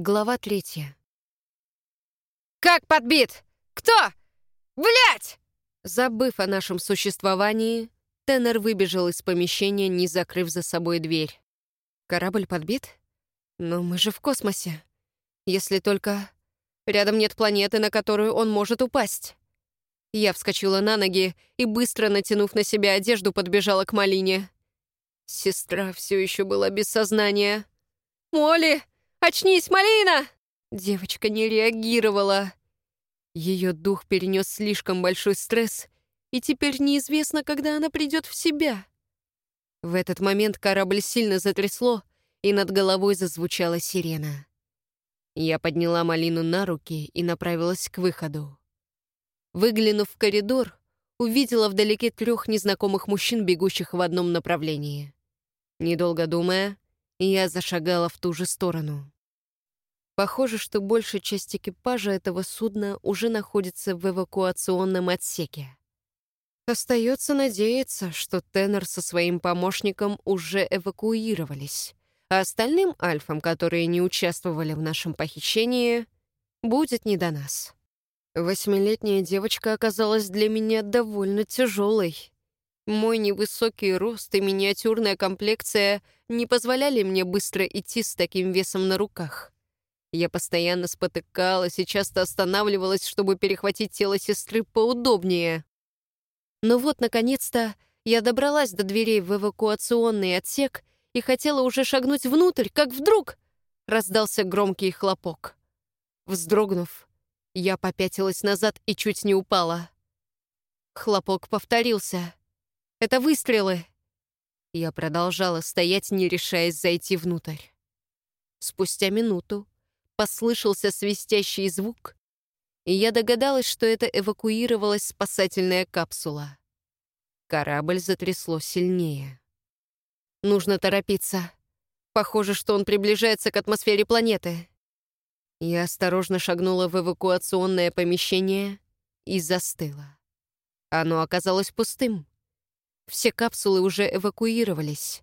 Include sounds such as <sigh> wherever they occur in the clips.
Глава третья. «Как подбит? Кто? Блять!» Забыв о нашем существовании, Теннер выбежал из помещения, не закрыв за собой дверь. Корабль подбит? Но мы же в космосе. Если только... Рядом нет планеты, на которую он может упасть. Я вскочила на ноги и, быстро натянув на себя одежду, подбежала к Малине. Сестра все еще была без сознания. «Молли, очнись, Малина!» Девочка не реагировала. Ее дух перенес слишком большой стресс, и теперь неизвестно, когда она придет в себя. В этот момент корабль сильно затрясло, и над головой зазвучала сирена. Я подняла Малину на руки и направилась к выходу. Выглянув в коридор, увидела вдалеке трех незнакомых мужчин, бегущих в одном направлении. Недолго думая, я зашагала в ту же сторону. Похоже, что большая часть экипажа этого судна уже находится в эвакуационном отсеке. Остается надеяться, что Теннер со своим помощником уже эвакуировались, а остальным альфам, которые не участвовали в нашем похищении, будет не до нас. Восьмилетняя девочка оказалась для меня довольно тяжелой. Мой невысокий рост и миниатюрная комплекция не позволяли мне быстро идти с таким весом на руках. Я постоянно спотыкалась и часто останавливалась, чтобы перехватить тело сестры поудобнее. Но вот, наконец-то, я добралась до дверей в эвакуационный отсек и хотела уже шагнуть внутрь, как вдруг раздался громкий хлопок. Вздрогнув, я попятилась назад и чуть не упала. Хлопок повторился. Это выстрелы. Я продолжала стоять, не решаясь зайти внутрь. Спустя минуту послышался свистящий звук, и я догадалась, что это эвакуировалась спасательная капсула. Корабль затрясло сильнее. Нужно торопиться. Похоже, что он приближается к атмосфере планеты. Я осторожно шагнула в эвакуационное помещение и застыла. Оно оказалось пустым. Все капсулы уже эвакуировались.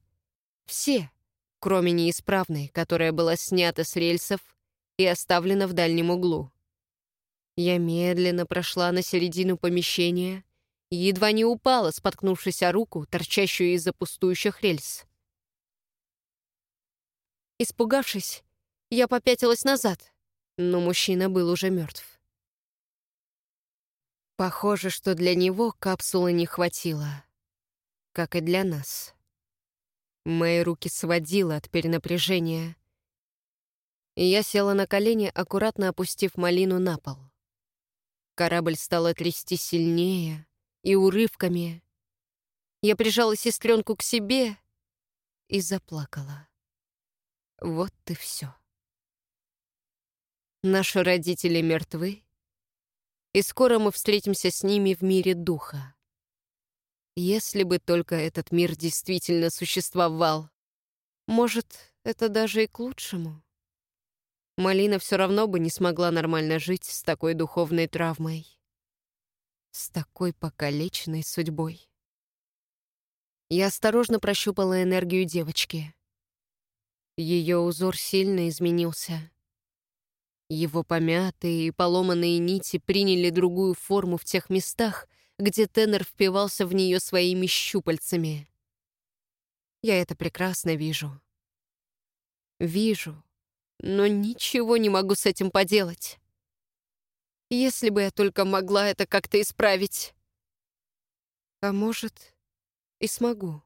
Все, кроме неисправной, которая была снята с рельсов и оставлена в дальнем углу. Я медленно прошла на середину помещения и едва не упала, споткнувшись о руку, торчащую из-за пустующих рельс. Испугавшись, я попятилась назад, но мужчина был уже мертв. Похоже, что для него капсулы не хватило, как и для нас. Мои руки сводило от перенапряжения, я села на колени, аккуратно опустив малину на пол. Корабль стал трясти сильнее и урывками. Я прижала сестренку к себе и заплакала. Вот и все. Наши родители мертвы, и скоро мы встретимся с ними в мире духа. Если бы только этот мир действительно существовал, может, это даже и к лучшему. Малина все равно бы не смогла нормально жить с такой духовной травмой. С такой покалеченной судьбой. Я осторожно прощупала энергию девочки. Ее узор сильно изменился. Его помятые и поломанные нити приняли другую форму в тех местах, где тенор впивался в нее своими щупальцами. Я это прекрасно вижу. Вижу, но ничего не могу с этим поделать. Если бы я только могла это как-то исправить. А может, и смогу.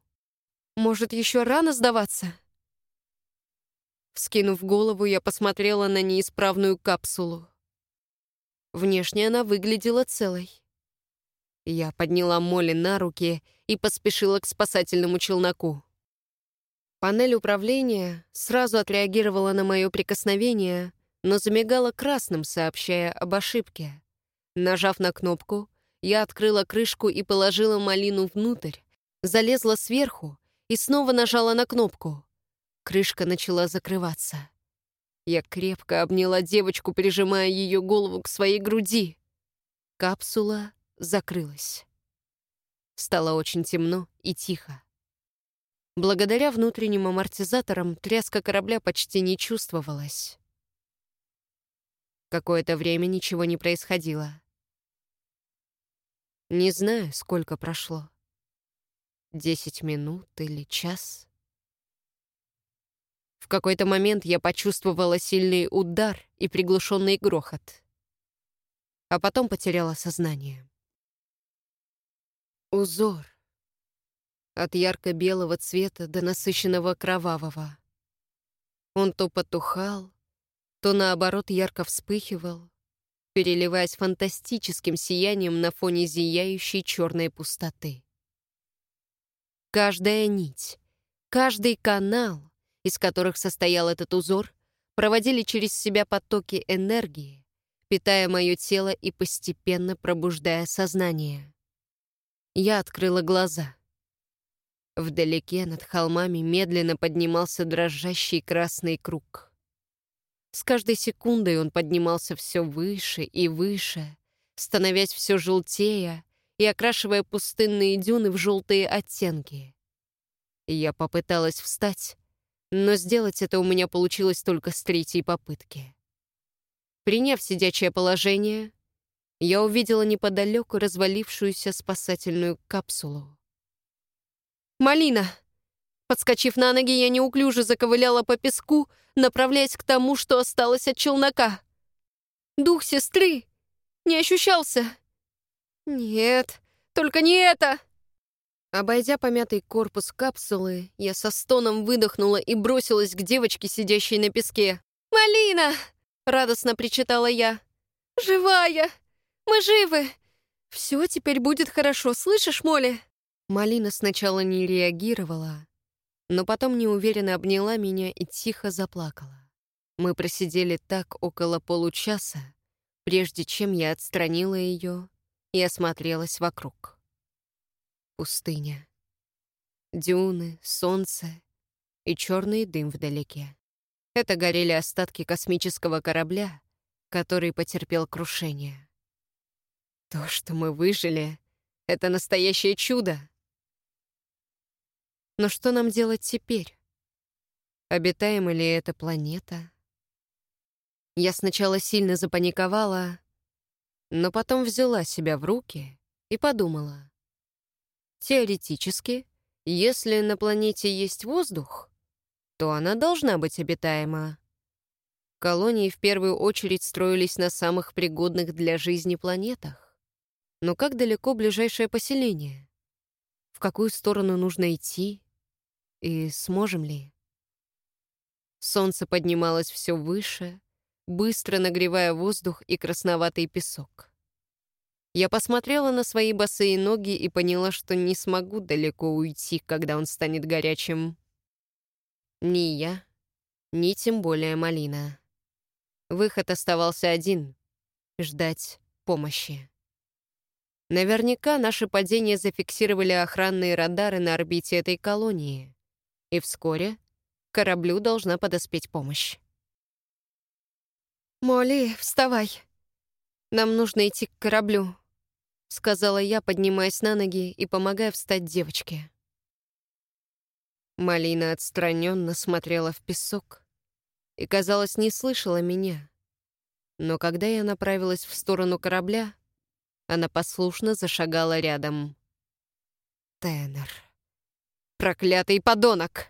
Может, еще рано сдаваться? Вскинув голову, я посмотрела на неисправную капсулу. Внешне она выглядела целой. Я подняла Молли на руки и поспешила к спасательному челноку. Панель управления сразу отреагировала на мое прикосновение, но замигала красным, сообщая об ошибке. Нажав на кнопку, я открыла крышку и положила малину внутрь, залезла сверху и снова нажала на кнопку. Крышка начала закрываться. Я крепко обняла девочку, прижимая ее голову к своей груди. Капсула закрылась. Стало очень темно и тихо. Благодаря внутренним амортизаторам тряска корабля почти не чувствовалась. Какое-то время ничего не происходило. Не знаю, сколько прошло. Десять минут или час. В какой-то момент я почувствовала сильный удар и приглушенный грохот. А потом потеряла сознание. Узор. От ярко-белого цвета до насыщенного кровавого. Он то потухал, то наоборот ярко вспыхивал, переливаясь фантастическим сиянием на фоне зияющей черной пустоты. Каждая нить, каждый канал, из которых состоял этот узор, проводили через себя потоки энергии, питая мое тело и постепенно пробуждая сознание. Я открыла глаза. Вдалеке над холмами медленно поднимался дрожащий красный круг. С каждой секундой он поднимался все выше и выше, становясь все желтее и окрашивая пустынные дюны в желтые оттенки. Я попыталась встать, но сделать это у меня получилось только с третьей попытки. Приняв сидячее положение, я увидела неподалеку развалившуюся спасательную капсулу. «Малина!» Подскочив на ноги, я неуклюже заковыляла по песку, направляясь к тому, что осталось от челнока. Дух сестры не ощущался. «Нет, только не это!» Обойдя помятый корпус капсулы, я со стоном выдохнула и бросилась к девочке, сидящей на песке. «Малина!» — радостно причитала я. «Живая! Мы живы! Все теперь будет хорошо, слышишь, Молли?» Малина сначала не реагировала, но потом неуверенно обняла меня и тихо заплакала. Мы просидели так около получаса, прежде чем я отстранила ее и осмотрелась вокруг. Пустыня. Дюны, солнце и черный дым вдалеке. Это горели остатки космического корабля, который потерпел крушение. То, что мы выжили, — это настоящее чудо. Но что нам делать теперь? Обитаема ли эта планета? Я сначала сильно запаниковала, но потом взяла себя в руки и подумала. Теоретически, если на планете есть воздух, то она должна быть обитаема. Колонии в первую очередь строились на самых пригодных для жизни планетах. Но как далеко ближайшее поселение? В какую сторону нужно идти? И сможем ли? Солнце поднималось все выше, быстро нагревая воздух и красноватый песок. Я посмотрела на свои босые ноги и поняла, что не смогу далеко уйти, когда он станет горячим. Ни я, ни тем более Малина. Выход оставался один — ждать помощи. Наверняка наше падение зафиксировали охранные радары на орбите этой колонии и вскоре кораблю должна подоспеть помощь. «Молли, вставай. Нам нужно идти к кораблю», — сказала я, поднимаясь на ноги и помогая встать девочке. Малина отстраненно смотрела в песок и, казалось, не слышала меня. Но когда я направилась в сторону корабля, она послушно зашагала рядом. Теннер. Проклятый подонок!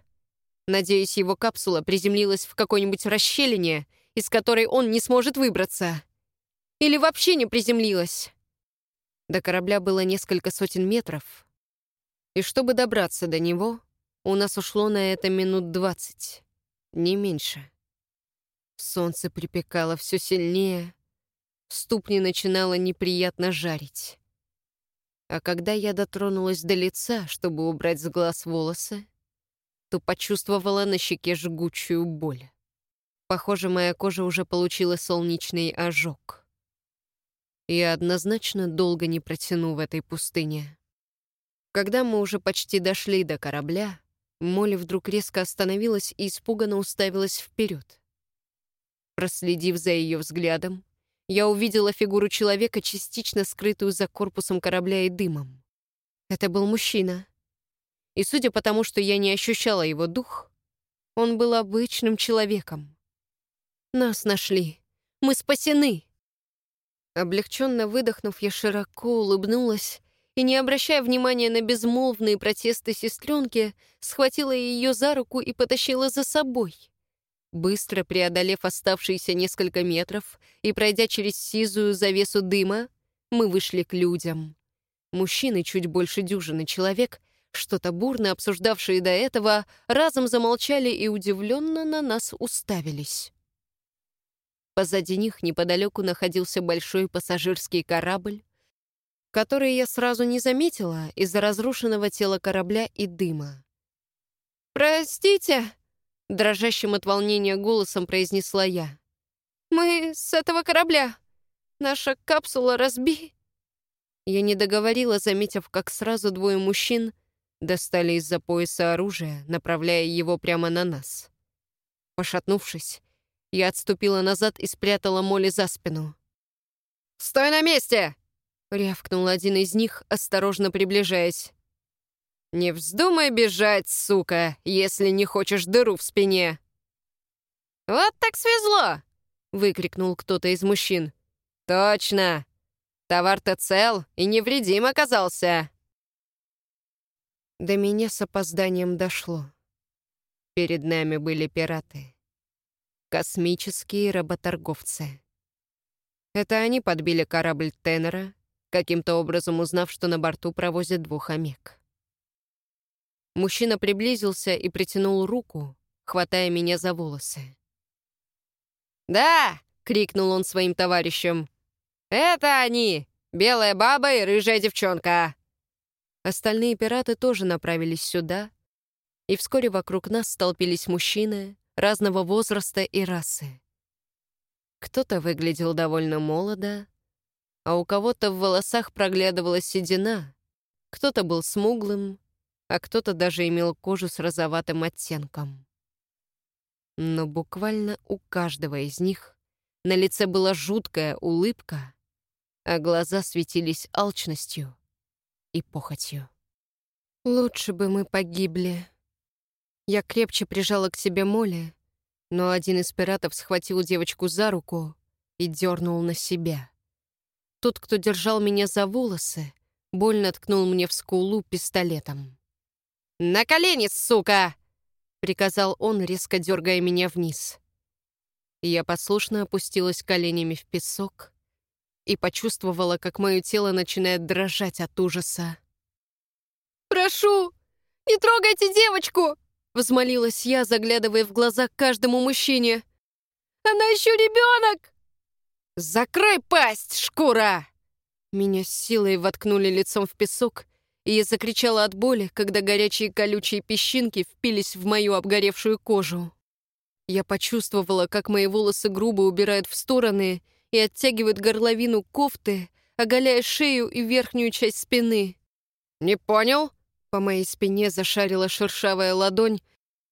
Надеюсь, его капсула приземлилась в какой-нибудь расщелине, из которой он не сможет выбраться. Или вообще не приземлилась. До корабля было несколько сотен метров. И чтобы добраться до него, у нас ушло на это минут двадцать, не меньше. Солнце припекало все сильнее, ступни начинало неприятно жарить. А когда я дотронулась до лица, чтобы убрать с глаз волосы, то почувствовала на щеке жгучую боль. Похоже, моя кожа уже получила солнечный ожог. Я однозначно долго не протяну в этой пустыне. Когда мы уже почти дошли до корабля, Молли вдруг резко остановилась и испуганно уставилась вперед. Проследив за ее взглядом, я увидела фигуру человека, частично скрытую за корпусом корабля и дымом. Это был мужчина. И судя по тому, что я не ощущала его дух, он был обычным человеком. Нас нашли. Мы спасены!» Облегченно выдохнув, я широко улыбнулась и, не обращая внимания на безмолвные протесты сестренки, схватила ее за руку и потащила за собой. Быстро преодолев оставшиеся несколько метров и пройдя через сизую завесу дыма, мы вышли к людям. Мужчины, чуть больше дюжины человек, что-то бурно обсуждавшие до этого, разом замолчали и удивленно на нас уставились. Позади них неподалеку находился большой пассажирский корабль, который я сразу не заметила из-за разрушенного тела корабля и дыма. «Простите», — дрожащим от волнения голосом произнесла я. «Мы с этого корабля. Наша капсула разби...» Я не договорила, заметив, как сразу двое мужчин достали из-за пояса оружие, направляя его прямо на нас. Пошатнувшись, я отступила назад и спрятала Молли за спину. «Стой на месте!» — рявкнул один из них, осторожно приближаясь. «Не вздумай бежать, сука, если не хочешь дыру в спине!» «Вот так свезло!» — выкрикнул кто-то из мужчин. «Точно! Товар-то цел и невредим оказался!» До меня с опозданием дошло. Перед нами были пираты. Космические работорговцы. Это они подбили корабль Теннера, каким-то образом узнав, что на борту провозят двух омег. Мужчина приблизился и притянул руку, хватая меня за волосы. «Да!» — крикнул он своим товарищам. «Это они! Белая баба и рыжая девчонка!» Остальные пираты тоже направились сюда, и вскоре вокруг нас столпились мужчины, разного возраста и расы. Кто-то выглядел довольно молодо, а у кого-то в волосах проглядывала седина, кто-то был смуглым, а кто-то даже имел кожу с розоватым оттенком. Но буквально у каждого из них на лице была жуткая улыбка, а глаза светились алчностью и похотью. «Лучше бы мы погибли», я крепче прижала к себе Молли, но один из пиратов схватил девочку за руку и дернул на себя. Тот, кто держал меня за волосы, больно ткнул мне в скулу пистолетом. «На колени, сука!» — приказал он, резко дергая меня вниз. Я послушно опустилась коленями в песок и почувствовала, как мое тело начинает дрожать от ужаса. «Прошу, не трогайте девочку!» Возмолилась я, заглядывая в глаза каждому мужчине. «Она еще ребенок!» «Закрой пасть, шкура!» Меня с силой воткнули лицом в песок, и я закричала от боли, когда горячие колючие песчинки впились в мою обгоревшую кожу. Я почувствовала, как мои волосы грубо убирают в стороны и оттягивают горловину кофты, оголяя шею и верхнюю часть спины. «Не понял?» По моей спине зашарила шершавая ладонь,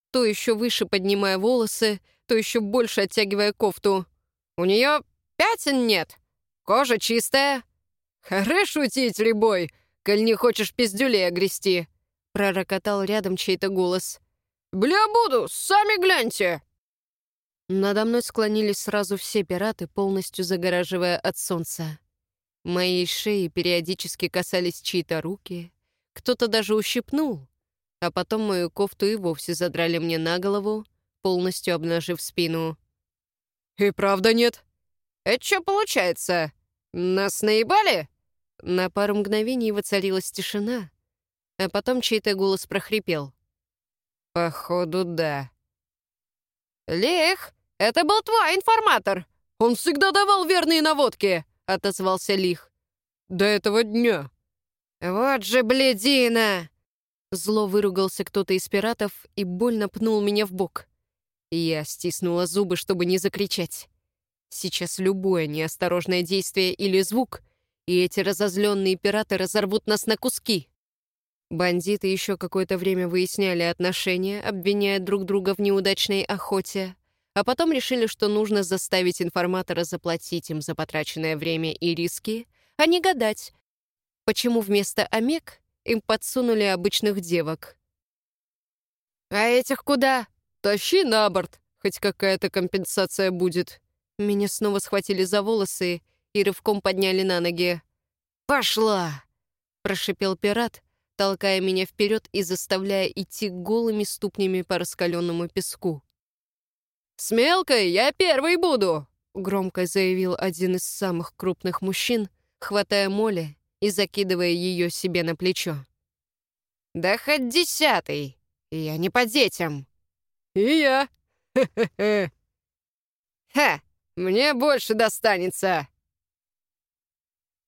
то еще выше поднимая волосы, то еще больше оттягивая кофту. «У нее пятен нет. Кожа чистая. Хорош шутить, Рябой, коль не хочешь пиздюлей огрести», — пророкотал рядом чей-то голос. «Бля, буду, сами гляньте!» Надо мной склонились сразу все пираты, полностью загораживая от солнца. Моей шеи периодически касались чьи-то руки, кто-то даже ущипнул, а потом мою кофту и вовсе задрали мне на голову, полностью обнажив спину. «И правда нет? Это что получается? Нас наебали?» На пару мгновений воцарилась тишина, а потом чей-то голос прохрипел. «Походу, да». «Лех, это был твой информатор! Он всегда давал верные наводки!» — отозвался Лих. «До этого дня». «Вот же бледина!» Зло выругался кто-то из пиратов и больно пнул меня в бок. Я стиснула зубы, чтобы не закричать. Сейчас любое неосторожное действие или звук, и эти разозленные пираты разорвут нас на куски. Бандиты еще какое-то время выясняли отношения, обвиняя друг друга в неудачной охоте, а потом решили, что нужно заставить информатора заплатить им за потраченное время и риски, а не гадать, почему вместо омег им подсунули обычных девок. «А этих куда? Тащи на борт, хоть какая-то компенсация будет», Меня снова схватили за волосы и рывком подняли на ноги. «Пошла!» — прошипел пират, толкая меня вперед и заставляя идти голыми ступнями по раскаленному песку. «С мелкой я первый буду!» — громко заявил один из самых крупных мужчин, хватая Молли и закидывая ее себе на плечо. «Да хоть десятый! Я не по детям!» «И я! <laughs> Хе-хе-хе!» «Ха! Мне больше достанется!»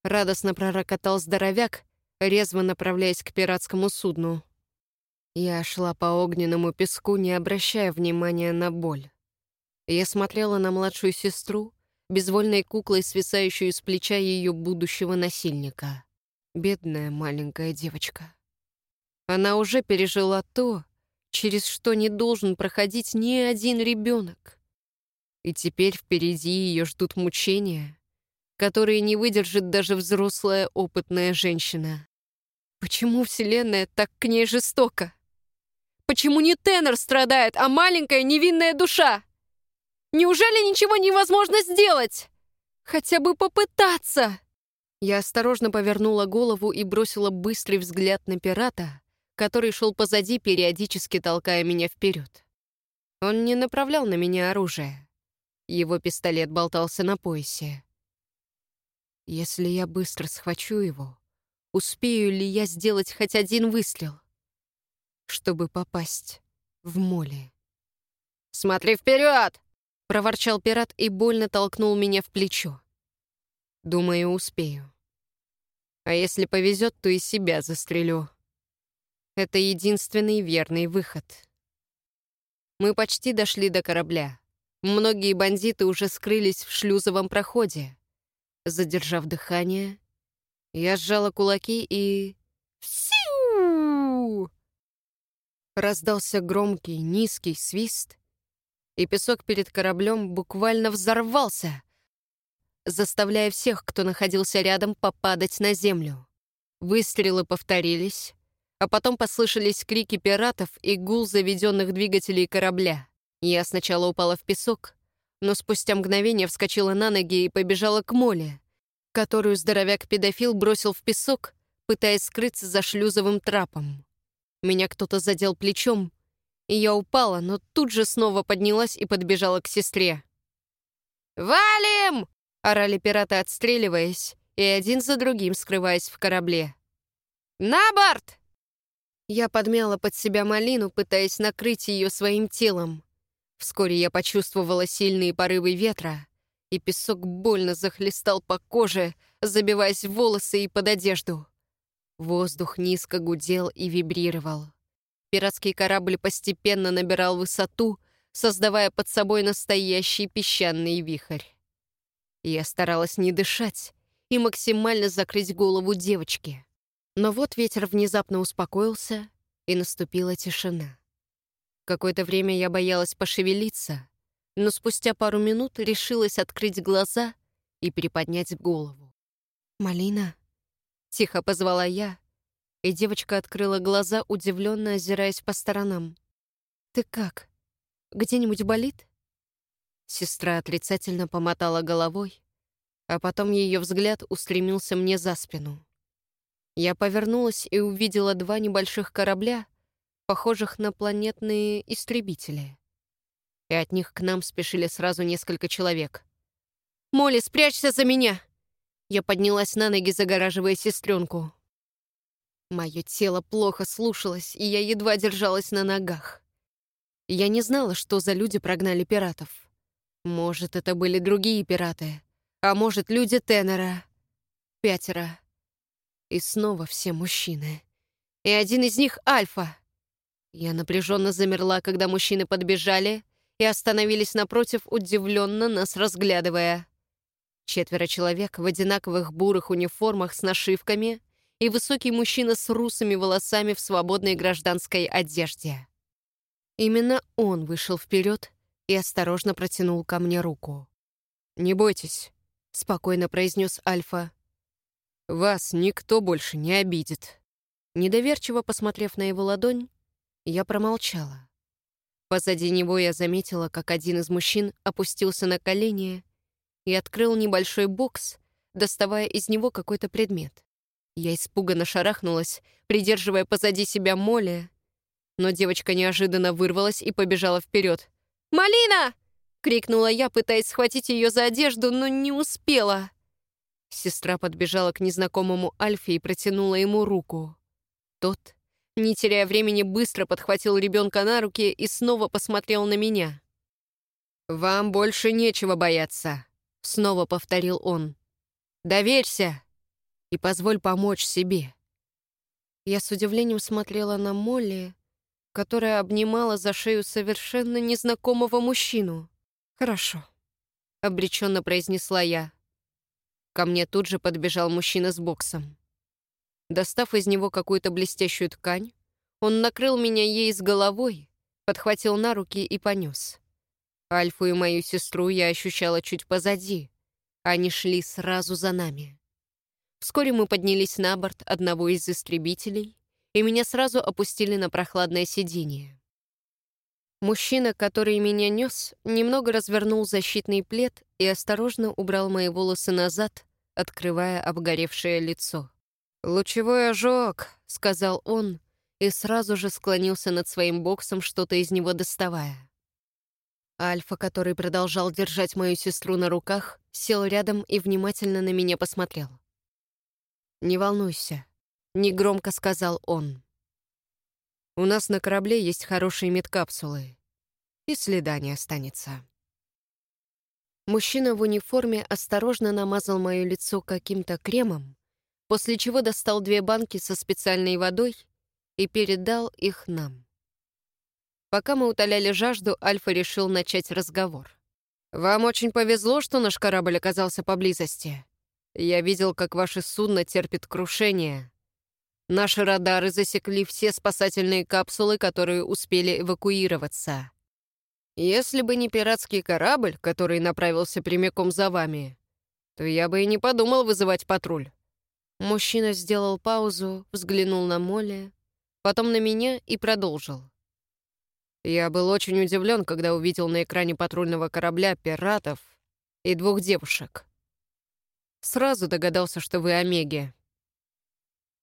Радостно пророкотал здоровяк, резво направляясь к пиратскому судну. Я шла по огненному песку, не обращая внимания на боль. Я смотрела на младшую сестру, безвольной куклой, свисающую с плеча ее будущего насильника. Бедная маленькая девочка. Она уже пережила то, через что не должен проходить ни один ребенок. И теперь впереди ее ждут мучения, которые не выдержит даже взрослая опытная женщина. Почему Вселенная так к ней жестока? Почему не Теннер страдает, а маленькая невинная душа? Неужели ничего невозможно сделать? Хотя бы попытаться. Я осторожно повернула голову и бросила быстрый взгляд на пирата, который шел позади, периодически толкая меня вперед. Он не направлял на меня оружие. Его пистолет болтался на поясе. Если я быстро схвачу его, успею ли я сделать хоть один выстрел, чтобы попасть в море? «Смотри вперед!» проворчал пират и больно толкнул меня в плечо. Думаю, успею. А если повезет, то и себя застрелю. Это единственный верный выход. Мы почти дошли до корабля. Многие бандиты уже скрылись в шлюзовом проходе. Задержав дыхание, я сжала кулаки и... Всю! Раздался громкий, низкий свист, и песок перед кораблем буквально взорвался, заставляя всех, кто находился рядом, попадать на землю. Выстрелы повторились, а потом послышались крики пиратов и гул заведенных двигателей корабля. Я сначала упала в песок, но спустя мгновение вскочила на ноги и побежала к Моле, которую здоровяк-педофил бросил в песок, пытаясь скрыться за шлюзовым трапом. Меня кто-то задел плечом, и я упала, но тут же снова поднялась и подбежала к сестре. «Валим!» — орали пираты, отстреливаясь, и один за другим скрываясь в корабле. «На борт!» Я подмяла под себя малину, пытаясь накрыть ее своим телом. Вскоре я почувствовала сильные порывы ветра, и песок больно захлестал по коже, забиваясь в волосы и под одежду. Воздух низко гудел и вибрировал. Пиратский корабль постепенно набирал высоту, создавая под собой настоящий песчаный вихрь. Я старалась не дышать и максимально закрыть голову девочки. Но вот ветер внезапно успокоился, и наступила тишина. Какое-то время я боялась пошевелиться, но спустя пару минут решилась открыть глаза и приподнять голову. «Малина?» — тихо позвала я, и девочка открыла глаза, удивленно озираясь по сторонам. «Ты как? Где-нибудь болит?» Сестра отрицательно помотала головой, а потом ее взгляд устремился мне за спину. Я повернулась и увидела два небольших корабля, похожих на планетные истребители. И от них к нам спешили сразу несколько человек. «Молли, спрячься за меня!» Я поднялась на ноги, загораживая сестренку. Мое тело плохо слушалось, и я едва держалась на ногах. Я не знала, что за люди прогнали пиратов. Может, это были другие пираты, а может, люди Теннера. Пятеро. И снова все мужчины. И один из них — Альфа. Я напряженно замерла, когда мужчины подбежали и остановились напротив, удивленно нас разглядывая. Четверо человек в одинаковых бурых униформах с нашивками — и высокий мужчина с русыми волосами в свободной гражданской одежде. Именно он вышел вперед и осторожно протянул ко мне руку. «Не бойтесь», — спокойно произнес Альфа. «Вас никто больше не обидит». Недоверчиво посмотрев на его ладонь, я промолчала. Позади него я заметила, как один из мужчин опустился на колени и открыл небольшой бокс, доставая из него какой-то предмет. Я испуганно шарахнулась, придерживая позади себя Молли, но девочка неожиданно вырвалась и побежала вперед. «Малина!» — крикнула я, пытаясь схватить ее за одежду, но не успела. Сестра подбежала к незнакомому Альфе и протянула ему руку. Тот, не теряя времени, быстро подхватил ребенка на руки и снова посмотрел на меня. «Вам больше нечего бояться», — снова повторил он. «Доверься и позволь помочь себе». Я с удивлением смотрела на Молли, которая обнимала за шею совершенно незнакомого мужчину. «Хорошо», — обреченно произнесла я. Ко мне тут же подбежал мужчина с боксом. Достав из него какую-то блестящую ткань, он накрыл меня ей с головой, подхватил на руки и понес. Альфу и мою сестру я ощущала чуть позади. Они шли сразу за нами. Вскоре мы поднялись на борт одного из истребителей, и меня сразу опустили на прохладное сиденье. Мужчина, который меня нес, немного развернул защитный плед и осторожно убрал мои волосы назад, открывая обгоревшее лицо. «Лучевой ожог», — сказал он, и сразу же склонился над своим боксом, что-то из него доставая. Альфа, который продолжал держать мою сестру на руках, сел рядом и внимательно на меня посмотрел. «Не волнуйся», — негромко сказал он. «У нас на корабле есть хорошие медкапсулы, и следа не останется». Мужчина в униформе осторожно намазал мое лицо каким-то кремом, после чего достал две банки со специальной водой и передал их нам. Пока мы утоляли жажду, Альфа решил начать разговор. «Вам очень повезло, что наш корабль оказался поблизости. Я видел, как ваше судно терпит крушение. Наши радары засекли все спасательные капсулы, которые успели эвакуироваться. Если бы не пиратский корабль, который направился прямиком за вами, то я бы и не подумал вызывать патруль». Мужчина сделал паузу, взглянул на Молли, потом на меня и продолжил. Я был очень удивлен, когда увидел на экране патрульного корабля пиратов и двух девушек. Сразу догадался, что вы Омеги.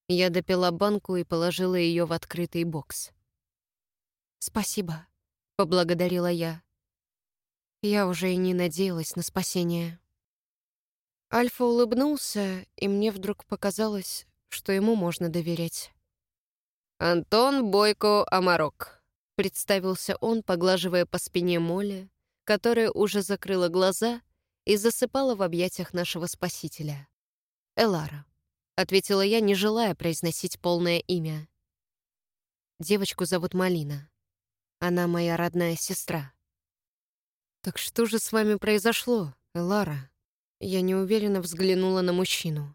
Я допила банку и положила ее в открытый бокс. «Спасибо», — поблагодарила я. Я уже и не надеялась на спасение. Альфа улыбнулся, и мне вдруг показалось, что ему можно доверять. «Антон Бойко Амарок», — представился он, поглаживая по спине Молли, которая уже закрыла глаза и засыпала в объятиях нашего спасителя. «Элара», — ответила я, не желая произносить полное имя. Девочку зовут Малина. Она моя родная сестра. Так что же с вами произошло, Лара? Я неуверенно взглянула на мужчину.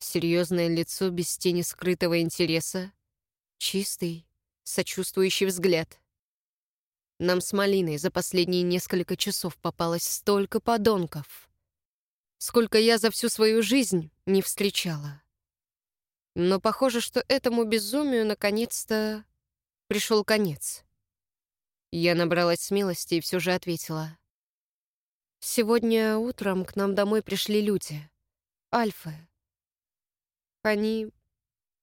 Серьезное лицо без тени скрытого интереса, чистый, сочувствующий взгляд. Нам с Малиной за последние несколько часов попалось столько подонков, сколько я за всю свою жизнь не встречала. Но похоже, что этому безумию наконец-то пришел конец. Я набралась смелости и все же ответила. «Сегодня утром к нам домой пришли люди. Альфы. Они...»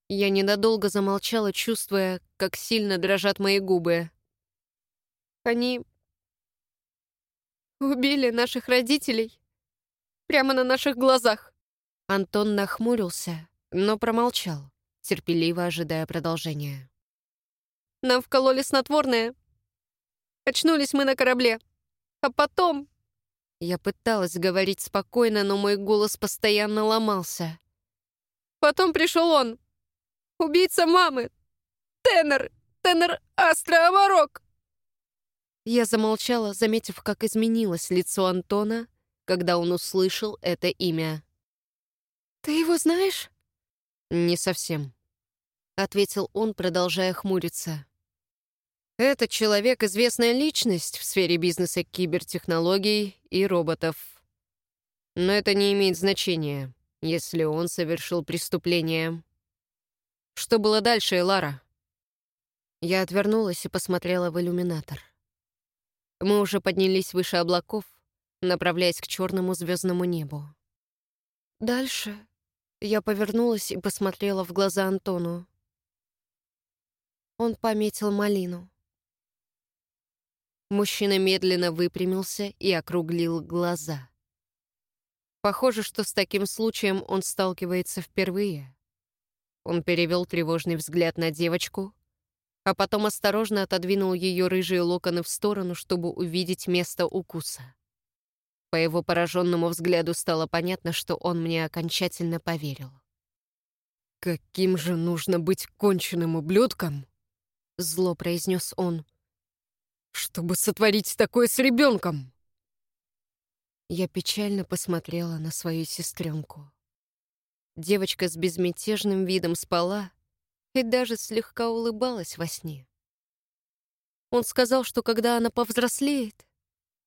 Я ненадолго замолчала, чувствуя, как сильно дрожат мои губы. «Они... убили наших родителей. Прямо на наших глазах». Антон нахмурился, но промолчал, терпеливо ожидая продолжения. «Нам вкололи снотворное, Очнулись мы на корабле. А потом...» Я пыталась говорить спокойно, но мой голос постоянно ломался. «Потом пришел он. Убийца мамы. Теннер. Теннер Астра Амарок». Я замолчала, заметив, как изменилось лицо Антона, когда он услышал это имя. «Ты его знаешь?» «Не совсем», — ответил он, продолжая хмуриться. Этот человек — известная личность в сфере бизнеса кибертехнологий и роботов. Но это не имеет значения, если он совершил преступление. Что было дальше, Лара? Я отвернулась и посмотрела в иллюминатор. Мы уже поднялись выше облаков, направляясь к черному звездному небу. Дальше я повернулась и посмотрела в глаза Антону. Он пометил малину. Мужчина медленно выпрямился и округлил глаза. Похоже, что с таким случаем он сталкивается впервые. Он перевел тревожный взгляд на девочку, а потом осторожно отодвинул ее рыжие локоны в сторону, чтобы увидеть место укуса. По его пораженному взгляду стало понятно, что он мне окончательно поверил. «Каким же нужно быть конченным ублюдком?» — зло произнес он. «Чтобы сотворить такое с ребенком!» Я печально посмотрела на свою сестренку. Девочка с безмятежным видом спала и даже слегка улыбалась во сне. Он сказал, что когда она повзрослеет,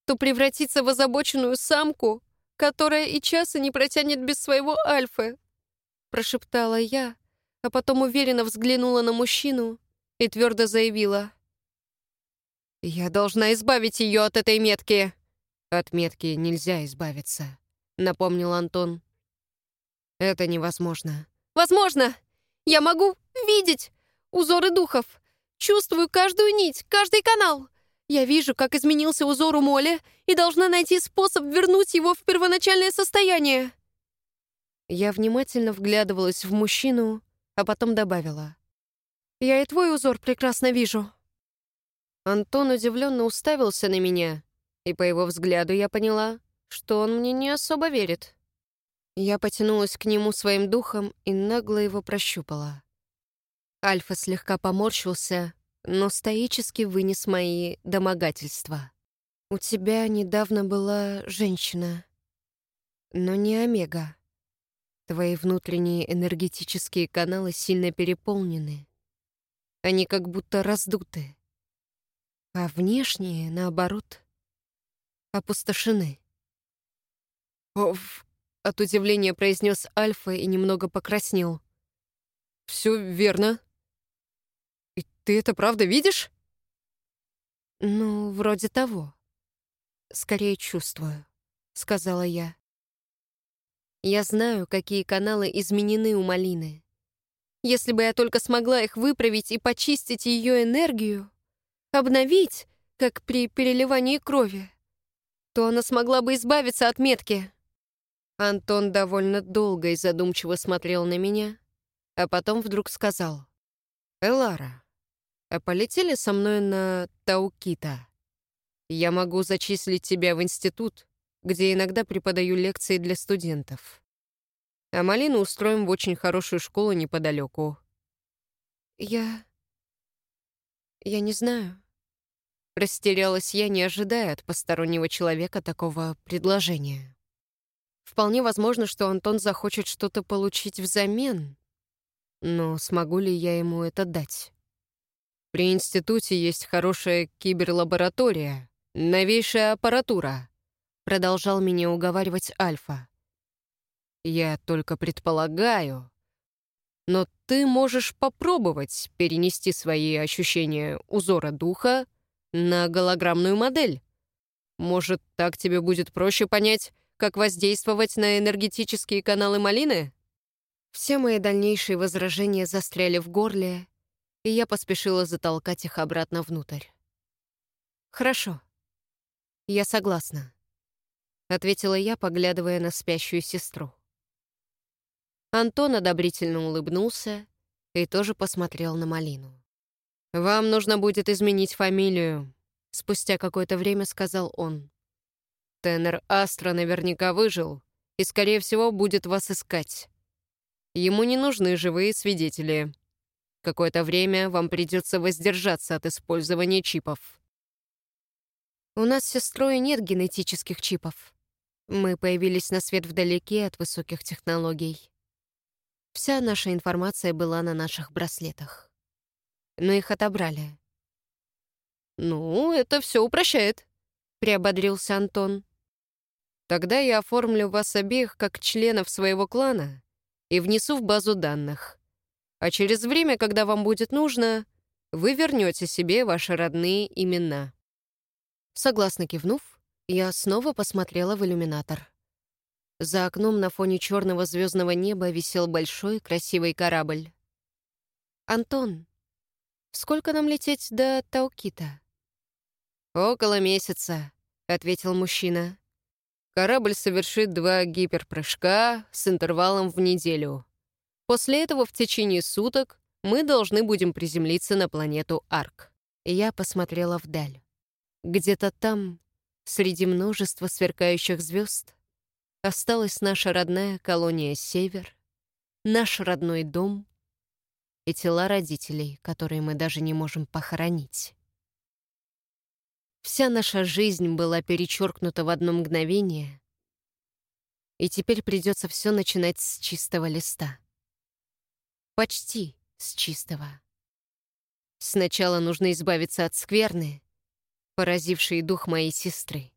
то превратится в озабоченную самку, которая и часа не протянет без своего альфы. Прошептала я, а потом уверенно взглянула на мужчину и твердо заявила. «Я должна избавить ее от этой метки!» «От метки нельзя избавиться», — напомнил Антон. «Это невозможно». «Возможно! Я могу видеть узоры духов, чувствую каждую нить, каждый канал. Я вижу, как изменился узор у Моли, и должна найти способ вернуть его в первоначальное состояние». Я внимательно вглядывалась в мужчину, а потом добавила. «Я и твой узор прекрасно вижу». Антон удивленно уставился на меня, и по его взгляду я поняла, что он мне не особо верит. Я потянулась к нему своим духом и нагло его прощупала. Альфа слегка поморщился, но стоически вынес мои домогательства. «У тебя недавно была женщина, но не Омега. Твои внутренние энергетические каналы сильно переполнены. Они как будто раздуты. А внешние, наоборот, опустошены». «Оф!» — от удивления произнес Альфа и немного покраснел. «Все верно», ты это правда видишь?» «Ну, вроде того. Скорее чувствую», — сказала я. «Я знаю, какие каналы изменены у Малины. Если бы я только смогла их выправить и почистить ее энергию, обновить, как при переливании крови, то она смогла бы избавиться от метки». Антон довольно долго и задумчиво смотрел на меня, а потом вдруг сказал. «Элара, а полетели со мной на Таукита. Я могу зачислить тебя в институт, где иногда преподаю лекции для студентов. А Малину устроим в очень хорошую школу неподалеку. Я... я не знаю. Растерялась я, не ожидая от постороннего человека такого предложения. Вполне возможно, что Антон захочет что-то получить взамен, но смогу ли я ему это дать? При институте есть хорошая киберлаборатория, новейшая аппаратура», — продолжал меня уговаривать Альфа. «Я только предполагаю, но ты можешь попробовать перенести свои ощущения узора духа на голограммную модель. Может, так тебе будет проще понять, как воздействовать на энергетические каналы малины?» Все мои дальнейшие возражения застряли в горле, и я поспешила затолкать их обратно внутрь. «Хорошо. Я согласна», — ответила я, поглядывая на спящую сестру. Антон одобрительно улыбнулся и тоже посмотрел на Малину. «Вам нужно будет изменить фамилию», — спустя какое-то время сказал он. «Теннер Астра наверняка выжил и, скорее всего, будет вас искать. Ему не нужны живые свидетели. Какое-то время вам придется воздержаться от использования чипов. У нас с сестрой нет генетических чипов. Мы появились на свет вдалеке от высоких технологий. Вся наша информация была на наших браслетах. Но их отобрали. «Ну, это все упрощает», — приободрился Антон. «Тогда я оформлю вас обеих как членов своего клана и внесу в базу данных а через время, когда вам будет нужно, вы вернете себе ваши родные имена». Согласно кивнув, Я снова посмотрела в иллюминатор. За окном на фоне черного звездного неба висел большой красивый корабль. «Антон, сколько нам лететь до Таукита?» «Около месяца», — ответил мужчина. «Корабль совершит два гиперпрыжка с интервалом в неделю. После этого в течение суток мы должны будем приземлиться на планету Арк». Я посмотрела вдаль. Где-то там, среди множества сверкающих звезд, осталась наша родная колония Север, наш родной дом и тела родителей, которые мы даже не можем похоронить. Вся наша жизнь была перечеркнута в одно мгновение, и теперь придется все начинать с чистого листа. Почти с чистого. Сначала нужно избавиться от скверны, поразившей дух моей сестры.